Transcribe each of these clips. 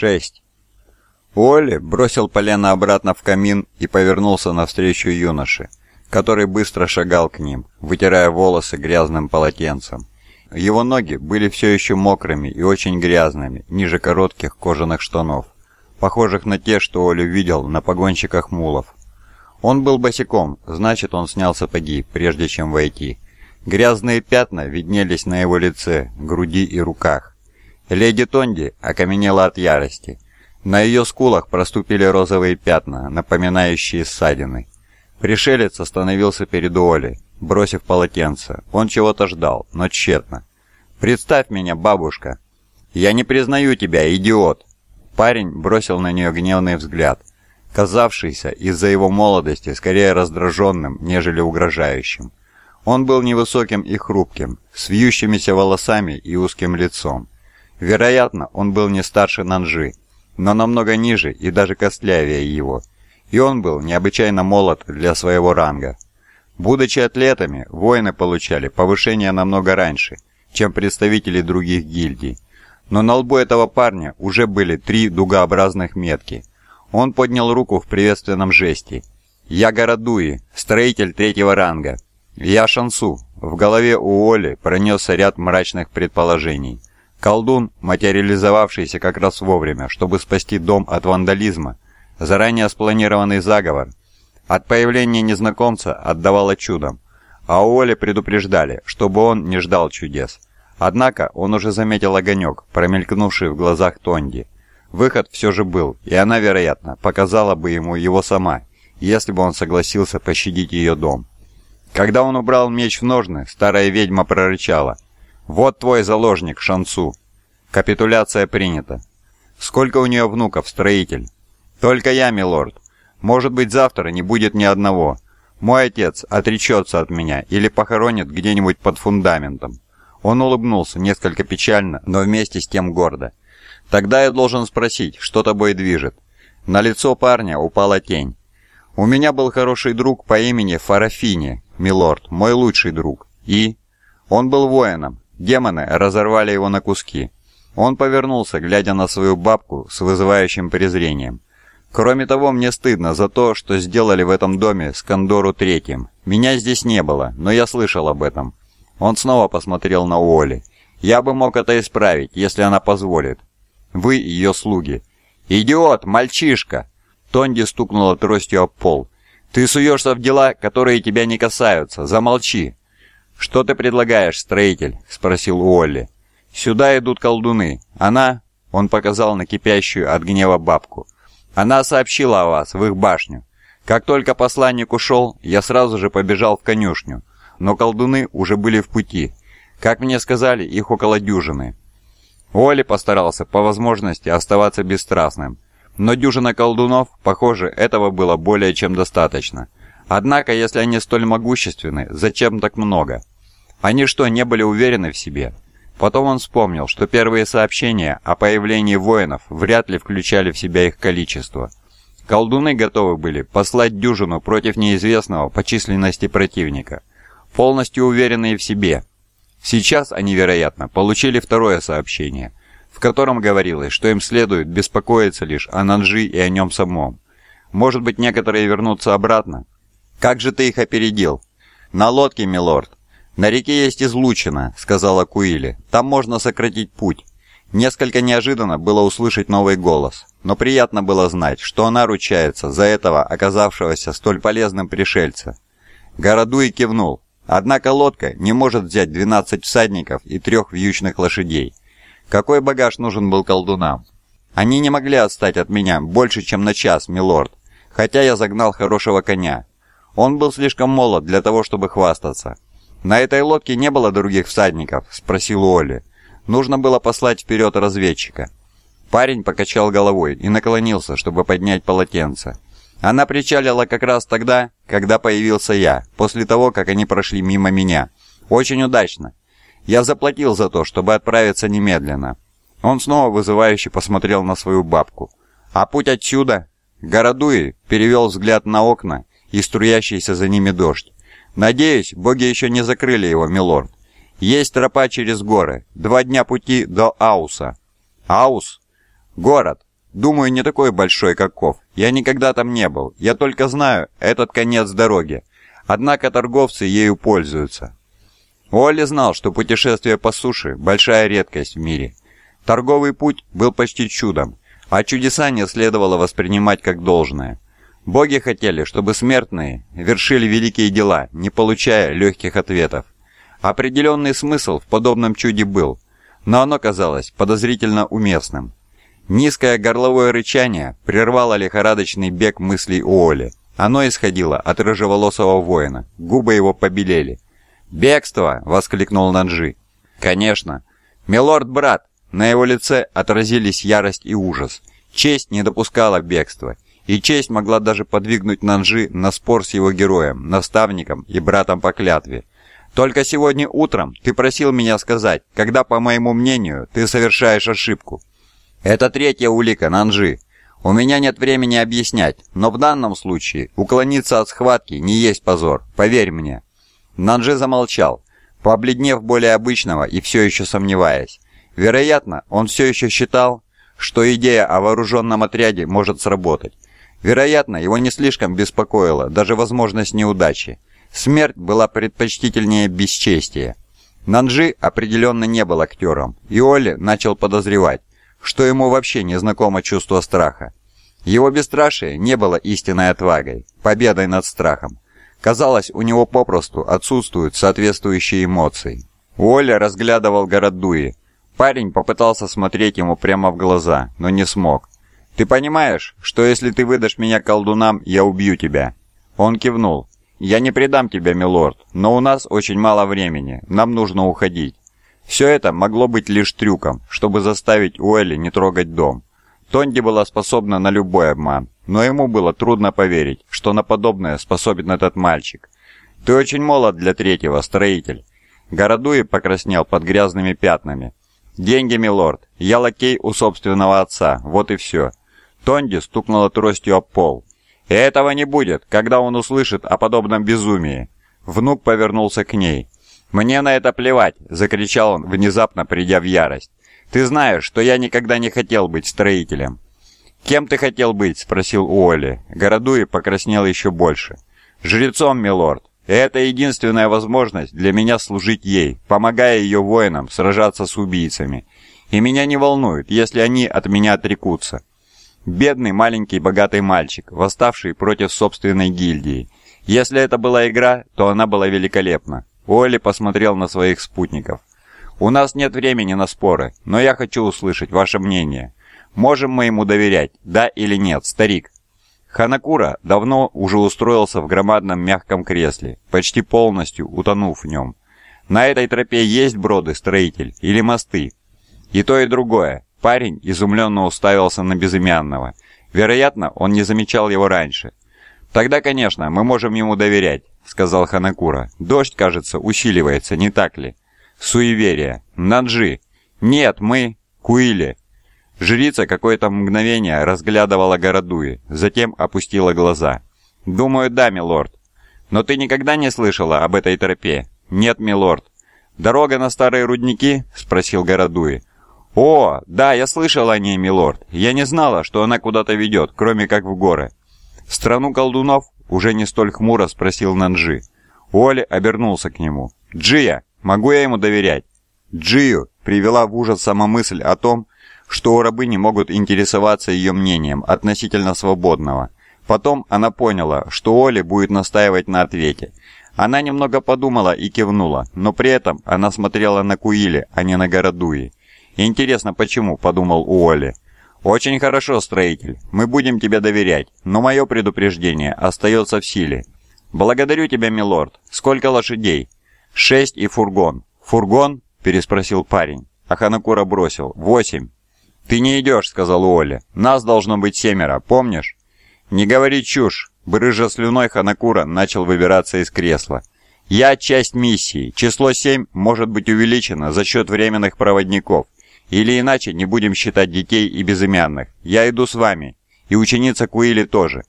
6. Уолли бросил полено обратно в камин и повернулся навстречу юноше, который быстро шагал к ним, вытирая волосы грязным полотенцем. Его ноги были все еще мокрыми и очень грязными, ниже коротких кожаных штанов, похожих на те, что Оля видел на погонщиках мулов. Он был босиком, значит, он снял сапоги, прежде чем войти. Грязные пятна виднелись на его лице, груди и руках. Леди Тонди окаменела от ярости. На ее скулах проступили розовые пятна, напоминающие ссадины. Пришелец остановился перед Олей, бросив полотенце. Он чего-то ждал, но тщетно. «Представь меня, бабушка!» «Я не признаю тебя, идиот!» Парень бросил на нее гневный взгляд, казавшийся из-за его молодости скорее раздраженным, нежели угрожающим. Он был невысоким и хрупким, с вьющимися волосами и узким лицом. Вероятно, он был не старше Нанжи, но намного ниже и даже костлявее его. И он был необычайно молод для своего ранга. Будучи атлетами, воины получали повышение намного раньше, чем представители других гильдий. Но на лбу этого парня уже были три дугообразных метки. Он поднял руку в приветственном жесте. «Я Городуи, строитель третьего ранга. Я Шансу». В голове у Оли пронесся ряд мрачных предположений. Колдун, материализовавшийся как раз вовремя, чтобы спасти дом от вандализма, заранее спланированный заговор, от появления незнакомца отдавало чудом, а у Оли предупреждали, чтобы он не ждал чудес. Однако он уже заметил огонек, промелькнувший в глазах Тонди. Выход все же был, и она, вероятно, показала бы ему его сама, если бы он согласился пощадить ее дом. Когда он убрал меч в ножны, старая ведьма прорычала. «Вот твой заложник, Шансу!» Капитуляция принята. Сколько у нее внуков, строитель? Только я, милорд. Может быть, завтра не будет ни одного. Мой отец отречется от меня или похоронит где-нибудь под фундаментом. Он улыбнулся, несколько печально, но вместе с тем гордо. «Тогда я должен спросить, что тобой движет?» На лицо парня упала тень. «У меня был хороший друг по имени Фарафини, милорд, мой лучший друг. И...» «Он был воином. Демоны разорвали его на куски». Он повернулся, глядя на свою бабку с вызывающим презрением. «Кроме того, мне стыдно за то, что сделали в этом доме с Кондору Третьим. Меня здесь не было, но я слышал об этом. Он снова посмотрел на Уолли. «Я бы мог это исправить, если она позволит. Вы ее слуги». «Идиот, мальчишка!» Тонди стукнула тростью об пол. «Ты суешься в дела, которые тебя не касаются. Замолчи!» «Что ты предлагаешь, строитель?» — спросил Уолли. «Сюда идут колдуны. Она...» — он показал на кипящую от гнева бабку. «Она сообщила о вас в их башню. Как только посланник ушел, я сразу же побежал в конюшню но колдуны уже были в пути. Как мне сказали, их около дюжины. Оли постарался по возможности оставаться бесстрастным, но дюжина колдунов, похоже, этого было более чем достаточно. Однако, если они столь могущественны, зачем так много? Они что, не были уверены в себе? Потом он вспомнил, что первые сообщения о появлении воинов вряд ли включали в себя их количество. Колдуны готовы были послать дюжину против неизвестного по численности противника полностью уверенные в себе. Сейчас они, вероятно, получили второе сообщение, в котором говорилось, что им следует беспокоиться лишь о Нанжи и о нем самом. Может быть, некоторые вернутся обратно? Как же ты их опередил? На лодке, милорд. На реке есть излучина, сказала Куили. Там можно сократить путь. Несколько неожиданно было услышать новый голос, но приятно было знать, что она ручается за этого оказавшегося столь полезным пришельца. Городуй кивнул. Однако лодка не может взять 12 всадников и трех вьючных лошадей. Какой багаж нужен был колдунам? Они не могли отстать от меня больше, чем на час, милорд, хотя я загнал хорошего коня. Он был слишком молод для того, чтобы хвастаться. «На этой лодке не было других всадников?» – спросил Оли. «Нужно было послать вперед разведчика». Парень покачал головой и наклонился, чтобы поднять полотенце. Она причалила как раз тогда, когда появился я, после того, как они прошли мимо меня. Очень удачно. Я заплатил за то, чтобы отправиться немедленно. Он снова вызывающе посмотрел на свою бабку. А путь отсюда? Городуи перевел взгляд на окна и струящийся за ними дождь. Надеюсь, боги еще не закрыли его, милорд. Есть тропа через горы. Два дня пути до Ауса. Аус? Город. Думаю, не такой большой, как Ков. Я никогда там не был. Я только знаю этот конец дороги. Однако торговцы ею пользуются. Уолли знал, что путешествие по суше – большая редкость в мире. Торговый путь был почти чудом, а чудеса не следовало воспринимать как должное. Боги хотели, чтобы смертные вершили великие дела, не получая легких ответов. Определенный смысл в подобном чуде был, но оно казалось подозрительно уместным. Низкое горловое рычание прервало лихорадочный бег мыслей Уолли. Оно исходило от рыжеволосого воина, губы его побелели. «Бегство!» — воскликнул Нанжи. «Конечно! Милорд-брат!» На его лице отразились ярость и ужас. Честь не допускала бегства, и честь могла даже подвигнуть Нанжи на спор с его героем, наставником и братом по клятве. «Только сегодня утром ты просил меня сказать, когда, по моему мнению, ты совершаешь ошибку». «Это третья улика, Нанжи. У меня нет времени объяснять, но в данном случае уклониться от схватки не есть позор, поверь мне». Нанжи замолчал, побледнев более обычного и все еще сомневаясь. Вероятно, он все еще считал, что идея о вооруженном отряде может сработать. Вероятно, его не слишком беспокоила даже возможность неудачи. Смерть была предпочтительнее бесчестия. Нанжи определенно не был актером, и Оли начал подозревать, что ему вообще не знакомо чувство страха. Его бесстрашие не было истинной отвагой, победой над страхом. Казалось, у него попросту отсутствуют соответствующие эмоции. Уолли разглядывал Городуи. Парень попытался смотреть ему прямо в глаза, но не смог. «Ты понимаешь, что если ты выдашь меня колдунам, я убью тебя?» Он кивнул. «Я не предам тебя, милорд, но у нас очень мало времени, нам нужно уходить». Все это могло быть лишь трюком, чтобы заставить Уэлли не трогать дом. Тонди была способна на любой обман, но ему было трудно поверить, что на подобное способен этот мальчик. «Ты очень молод для третьего, строитель». Городуи покраснел под грязными пятнами. «Деньги, милорд. Я лакей у собственного отца. Вот и все». Тонди стукнула тростью об пол. «И этого не будет, когда он услышит о подобном безумии». Внук повернулся к ней. «Мне на это плевать!» — закричал он, внезапно придя в ярость. «Ты знаешь, что я никогда не хотел быть строителем. «Кем ты хотел быть?» — спросил Уолли. Городуи покраснел еще больше. «Жрецом, милорд. Это единственная возможность для меня служить ей, помогая ее воинам сражаться с убийцами. И меня не волнует, если они от меня отрекутся. Бедный маленький богатый мальчик, восставший против собственной гильдии. Если это была игра, то она была великолепна. Уолли посмотрел на своих спутников. «У нас нет времени на споры, но я хочу услышать ваше мнение. Можем мы ему доверять, да или нет, старик?» Ханакура давно уже устроился в громадном мягком кресле, почти полностью утонув в нем. На этой тропе есть броды, строитель, или мосты? И то, и другое. Парень изумленно уставился на безымянного. Вероятно, он не замечал его раньше. «Тогда, конечно, мы можем ему доверять», — сказал Ханакура. «Дождь, кажется, усиливается, не так ли?» «Суеверие. Наджи. Нет, мы... Куили. Жрица какое-то мгновение разглядывала Городуи, затем опустила глаза. «Думаю, да, милорд. Но ты никогда не слышала об этой тропе?» «Нет, милорд». «Дорога на старые рудники?» — спросил Городуи. «О, да, я слышал о ней, милорд. Я не знала, что она куда-то ведет, кроме как в горы». «Страну колдунов?» — уже не столь хмуро спросил Нанджи. Уолли обернулся к нему. «Джия, могу я ему доверять?» Джию привела в ужас сама мысль о том, что у рабыни могут интересоваться ее мнением относительно свободного. Потом она поняла, что Оля будет настаивать на ответе. Она немного подумала и кивнула, но при этом она смотрела на Куили, а не на Городуи. «Интересно, почему?» – подумал Уолли. «Очень хорошо, строитель. Мы будем тебе доверять, но мое предупреждение остается в силе. Благодарю тебя, милорд. Сколько лошадей?» «Шесть и фургон». «Фургон?» – переспросил парень. Аханакура бросил. «Восемь». «Ты не идешь», — сказал Уолли. «Нас должно быть семеро, помнишь?» «Не говори чушь!» Брыжа слюной Ханакура начал выбираться из кресла. «Я часть миссии. Число семь может быть увеличено за счет временных проводников. Или иначе не будем считать детей и безымянных. Я иду с вами. И ученица Куили тоже».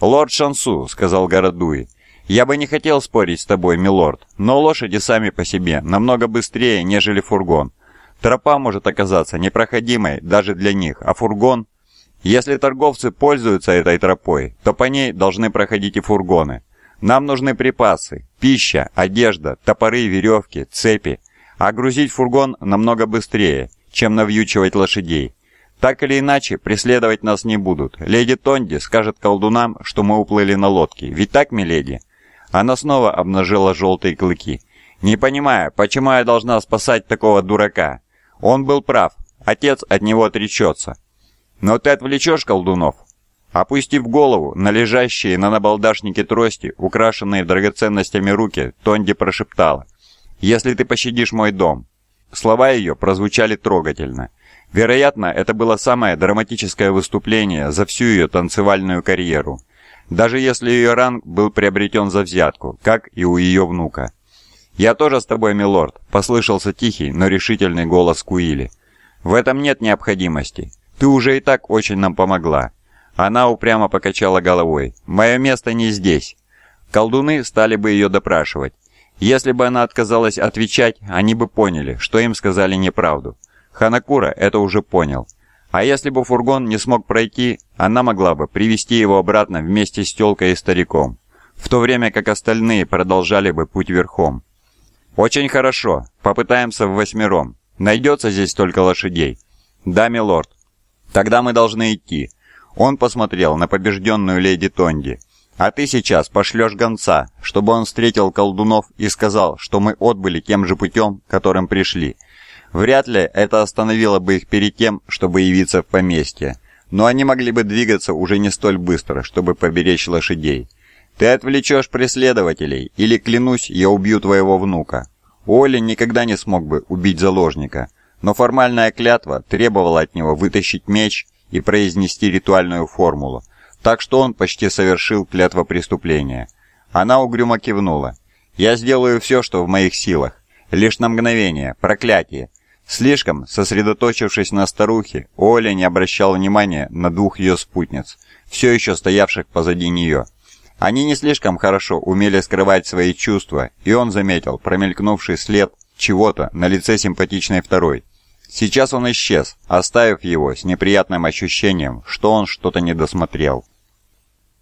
«Лорд Шансу», — сказал Городуи. «Я бы не хотел спорить с тобой, милорд, но лошади сами по себе намного быстрее, нежели фургон. Тропа может оказаться непроходимой даже для них, а фургон... Если торговцы пользуются этой тропой, то по ней должны проходить и фургоны. Нам нужны припасы, пища, одежда, топоры, веревки, цепи. А грузить фургон намного быстрее, чем навьючивать лошадей. Так или иначе, преследовать нас не будут. Леди Тонди скажет колдунам, что мы уплыли на лодке. Ведь так, миледи?» Она снова обнажила желтые клыки. «Не понимаю, почему я должна спасать такого дурака? Он был прав. Отец от него отречется. Но ты отвлечешь колдунов?» Опустив голову на лежащие на набалдашнике трости, украшенные драгоценностями руки, Тонди прошептала. «Если ты пощадишь мой дом». Слова ее прозвучали трогательно. Вероятно, это было самое драматическое выступление за всю ее танцевальную карьеру. Даже если ее ранг был приобретен за взятку, как и у ее внука. «Я тоже с тобой, милорд», — послышался тихий, но решительный голос Куили. «В этом нет необходимости. Ты уже и так очень нам помогла». Она упрямо покачала головой. «Мое место не здесь». Колдуны стали бы ее допрашивать. Если бы она отказалась отвечать, они бы поняли, что им сказали неправду. Ханакура это уже понял. А если бы фургон не смог пройти, она могла бы привести его обратно вместе с тёлкой и стариком, в то время как остальные продолжали бы путь верхом. «Очень хорошо. Попытаемся в восьмером. Найдется здесь только лошадей?» «Да, милорд». «Тогда мы должны идти». Он посмотрел на побежденную леди Тонди. «А ты сейчас пошлешь гонца, чтобы он встретил колдунов и сказал, что мы отбыли тем же путем, которым пришли. Вряд ли это остановило бы их перед тем, чтобы явиться в поместье, но они могли бы двигаться уже не столь быстро, чтобы поберечь лошадей. Ты отвлечешь преследователей, или, клянусь, я убью твоего внука. Оли никогда не смог бы убить заложника, но формальная клятва требовала от него вытащить меч и произнести ритуальную формулу, так что он почти совершил клятво преступления. Она угрюмо кивнула. «Я сделаю все, что в моих силах. Лишь на мгновение, проклятие, Слишком сосредоточившись на старухе, Оля не обращал внимания на двух ее спутниц, все еще стоявших позади нее. Они не слишком хорошо умели скрывать свои чувства, и он заметил промелькнувший след чего-то на лице симпатичной второй. Сейчас он исчез, оставив его с неприятным ощущением, что он что-то недосмотрел.